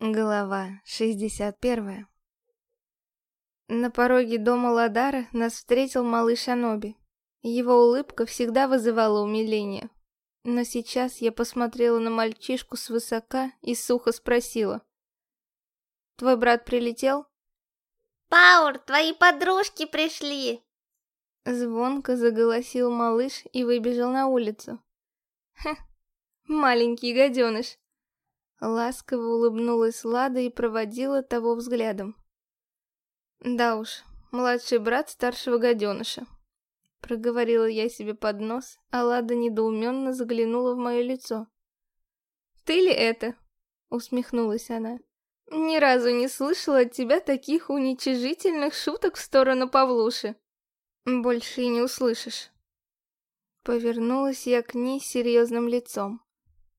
Глава 61 На пороге дома Ладара нас встретил малыш Аноби. Его улыбка всегда вызывала умиление. Но сейчас я посмотрела на мальчишку свысока и сухо спросила. «Твой брат прилетел?» «Паур, твои подружки пришли!» Звонко заголосил малыш и выбежал на улицу. «Хе, маленький гаденыш!» Ласково улыбнулась Лада и проводила того взглядом. Да уж, младший брат старшего гаденыша. Проговорила я себе под нос, а Лада недоуменно заглянула в мое лицо. «Ты ли это?» — усмехнулась она. «Ни разу не слышала от тебя таких уничижительных шуток в сторону Павлуши. Больше и не услышишь». Повернулась я к ней серьезным лицом.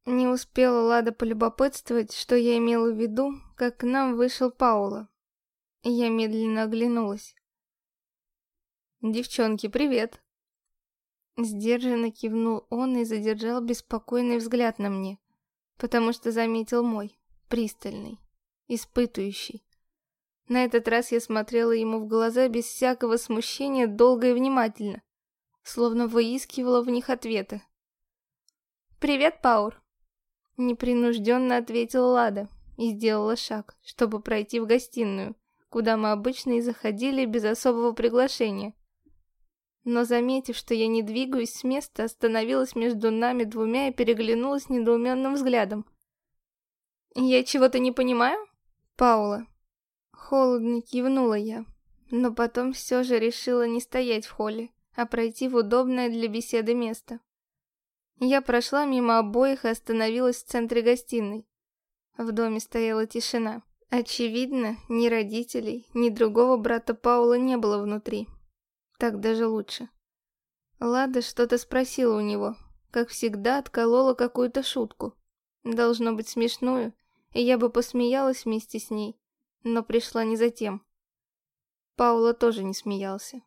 Не успела Лада полюбопытствовать, что я имела в виду, как к нам вышел Паула. Я медленно оглянулась. «Девчонки, привет!» Сдержанно кивнул он и задержал беспокойный взгляд на мне, потому что заметил мой, пристальный, испытывающий. На этот раз я смотрела ему в глаза без всякого смущения долго и внимательно, словно выискивала в них ответы. «Привет, Паур!» Непринужденно ответила Лада и сделала шаг, чтобы пройти в гостиную, куда мы обычно и заходили без особого приглашения. Но заметив, что я не двигаюсь с места, остановилась между нами двумя и переглянулась недоуменным взглядом. «Я чего-то не понимаю?» «Паула». Холодно кивнула я, но потом все же решила не стоять в холле, а пройти в удобное для беседы место. Я прошла мимо обоих и остановилась в центре гостиной. В доме стояла тишина. Очевидно, ни родителей, ни другого брата Паула не было внутри. Так даже лучше. Лада что-то спросила у него. Как всегда, отколола какую-то шутку. Должно быть смешную, и я бы посмеялась вместе с ней. Но пришла не за тем. Паула тоже не смеялся.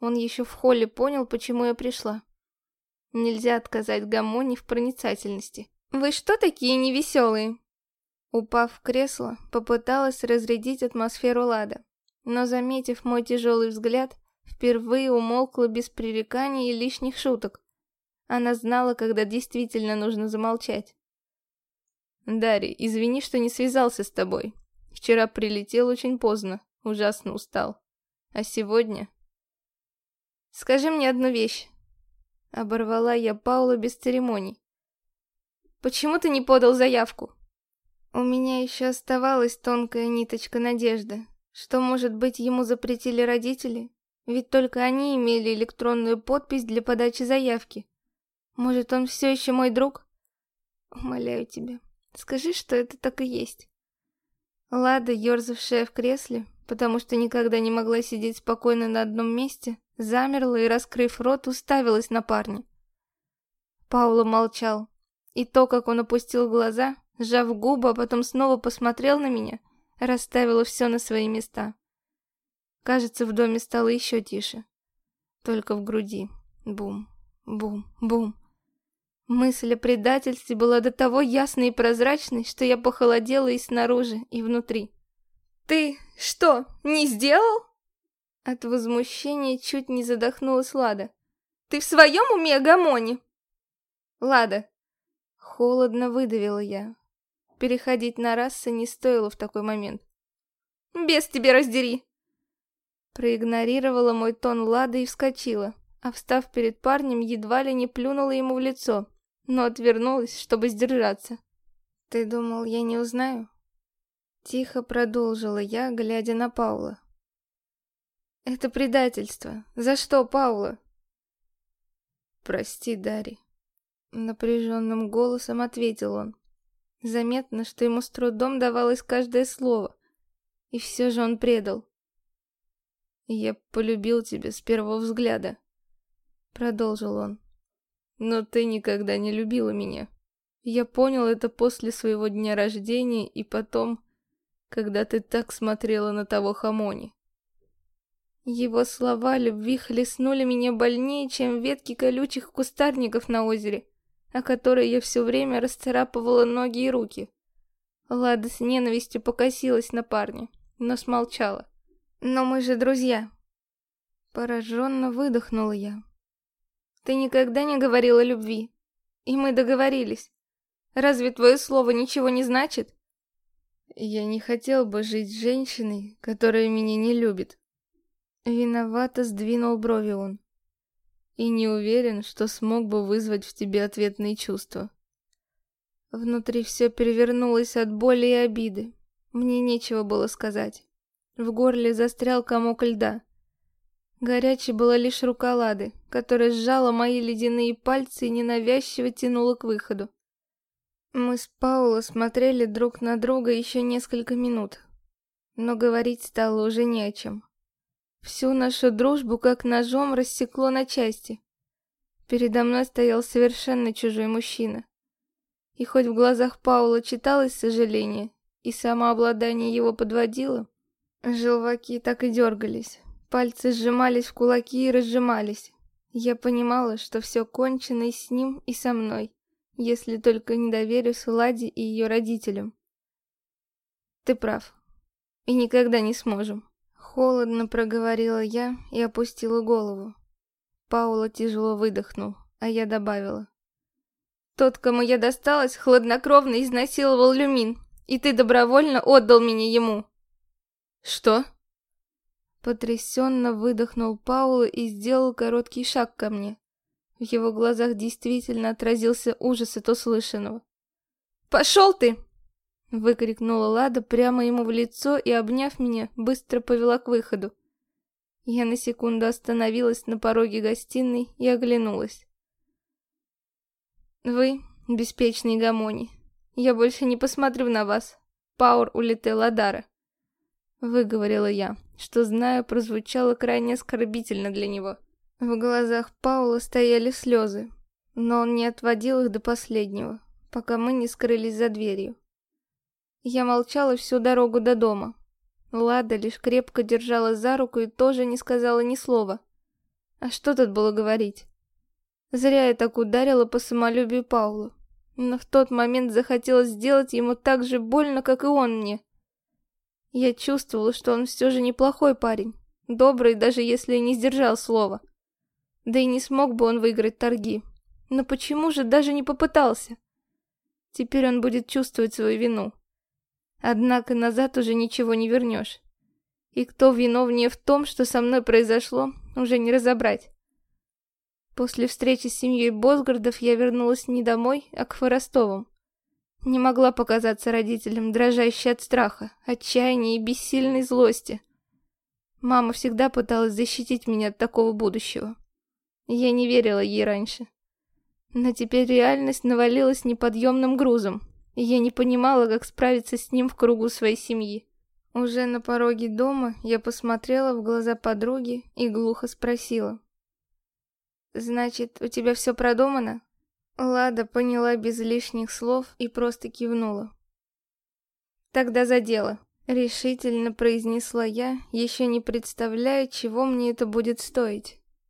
Он еще в холле понял, почему я пришла. Нельзя отказать Гамоне в проницательности. «Вы что такие невеселые?» Упав в кресло, попыталась разрядить атмосферу Лада, но, заметив мой тяжелый взгляд, впервые умолкла без пререканий и лишних шуток. Она знала, когда действительно нужно замолчать. «Дарья, извини, что не связался с тобой. Вчера прилетел очень поздно, ужасно устал. А сегодня...» «Скажи мне одну вещь. Оборвала я Паула без церемоний. «Почему ты не подал заявку?» У меня еще оставалась тонкая ниточка надежды, что, может быть, ему запретили родители, ведь только они имели электронную подпись для подачи заявки. Может, он все еще мой друг? Умоляю тебя, скажи, что это так и есть. Лада, ерзавшая в кресле, потому что никогда не могла сидеть спокойно на одном месте, замерла и, раскрыв рот, уставилась на парня. Пауло молчал, и то, как он опустил глаза, сжав губы, а потом снова посмотрел на меня, расставило все на свои места. Кажется, в доме стало еще тише. Только в груди. Бум, бум, бум. Мысль о предательстве была до того ясной и прозрачной, что я похолодела и снаружи, и внутри. «Ты что, не сделал?» От возмущения чуть не задохнулась Лада. «Ты в своем уме, Гамони?» «Лада!» Холодно выдавила я. Переходить на расы не стоило в такой момент. «Без тебе раздери!» Проигнорировала мой тон Лада и вскочила, а встав перед парнем, едва ли не плюнула ему в лицо, но отвернулась, чтобы сдержаться. «Ты думал, я не узнаю?» Тихо продолжила я, глядя на Паула. Это предательство. За что, Паула? Прости, Дари. Напряженным голосом ответил он. Заметно, что ему с трудом давалось каждое слово. И все же он предал. «Я полюбил тебя с первого взгляда», — продолжил он. «Но ты никогда не любила меня. Я понял это после своего дня рождения и потом, когда ты так смотрела на того Хамони. Его слова любви хлестнули меня больнее, чем ветки колючих кустарников на озере, о которые я все время расцарапывала ноги и руки. Лада с ненавистью покосилась на парня, но смолчала. «Но мы же друзья!» Пораженно выдохнула я. «Ты никогда не говорила любви, и мы договорились. Разве твое слово ничего не значит?» «Я не хотел бы жить с женщиной, которая меня не любит». Виновато сдвинул брови он. «И не уверен, что смог бы вызвать в тебе ответные чувства». Внутри все перевернулось от боли и обиды. Мне нечего было сказать. В горле застрял комок льда. Горячей была лишь рука Лады, которая сжала мои ледяные пальцы и ненавязчиво тянула к выходу. Мы с Пауло смотрели друг на друга еще несколько минут, но говорить стало уже не о чем. Всю нашу дружбу как ножом рассекло на части. Передо мной стоял совершенно чужой мужчина. И хоть в глазах Паула читалось сожаление, и самообладание его подводило, желваки так и дергались, пальцы сжимались в кулаки и разжимались. Я понимала, что все кончено и с ним, и со мной, если только не доверюсь Ладе и ее родителям. Ты прав. И никогда не сможем. Холодно проговорила я и опустила голову. Паула тяжело выдохнул, а я добавила. Тот, кому я досталась, хладнокровно изнасиловал Люмин, и ты добровольно отдал меня ему. Что? Потрясенно выдохнул Паула и сделал короткий шаг ко мне. В его глазах действительно отразился ужас от услышанного. «Пошел ты!» Выкрикнула Лада прямо ему в лицо и, обняв меня, быстро повела к выходу. Я на секунду остановилась на пороге гостиной и оглянулась. Вы — беспечный гамони. Я больше не посмотрю на вас. Пауэр улетел Адара. Выговорила я, что, знаю, прозвучало крайне оскорбительно для него. В глазах Паула стояли слезы, но он не отводил их до последнего, пока мы не скрылись за дверью. Я молчала всю дорогу до дома. Лада лишь крепко держала за руку и тоже не сказала ни слова. А что тут было говорить? Зря я так ударила по самолюбию Паула. Но в тот момент захотелось сделать ему так же больно, как и он мне. Я чувствовала, что он все же неплохой парень. Добрый, даже если не сдержал слова. Да и не смог бы он выиграть торги. Но почему же даже не попытался? Теперь он будет чувствовать свою вину. Однако назад уже ничего не вернешь. И кто виновнее в том, что со мной произошло, уже не разобрать. После встречи с семьей Босгардов я вернулась не домой, а к Хворостовым. Не могла показаться родителям, дрожащей от страха, отчаяния и бессильной злости. Мама всегда пыталась защитить меня от такого будущего. Я не верила ей раньше. Но теперь реальность навалилась неподъемным грузом, я не понимала, как справиться с ним в кругу своей семьи. Уже на пороге дома я посмотрела в глаза подруги и глухо спросила. «Значит, у тебя все продумано?» Лада поняла без лишних слов и просто кивнула. «Тогда за дело», — решительно произнесла я, еще не представляя, чего мне это будет стоить.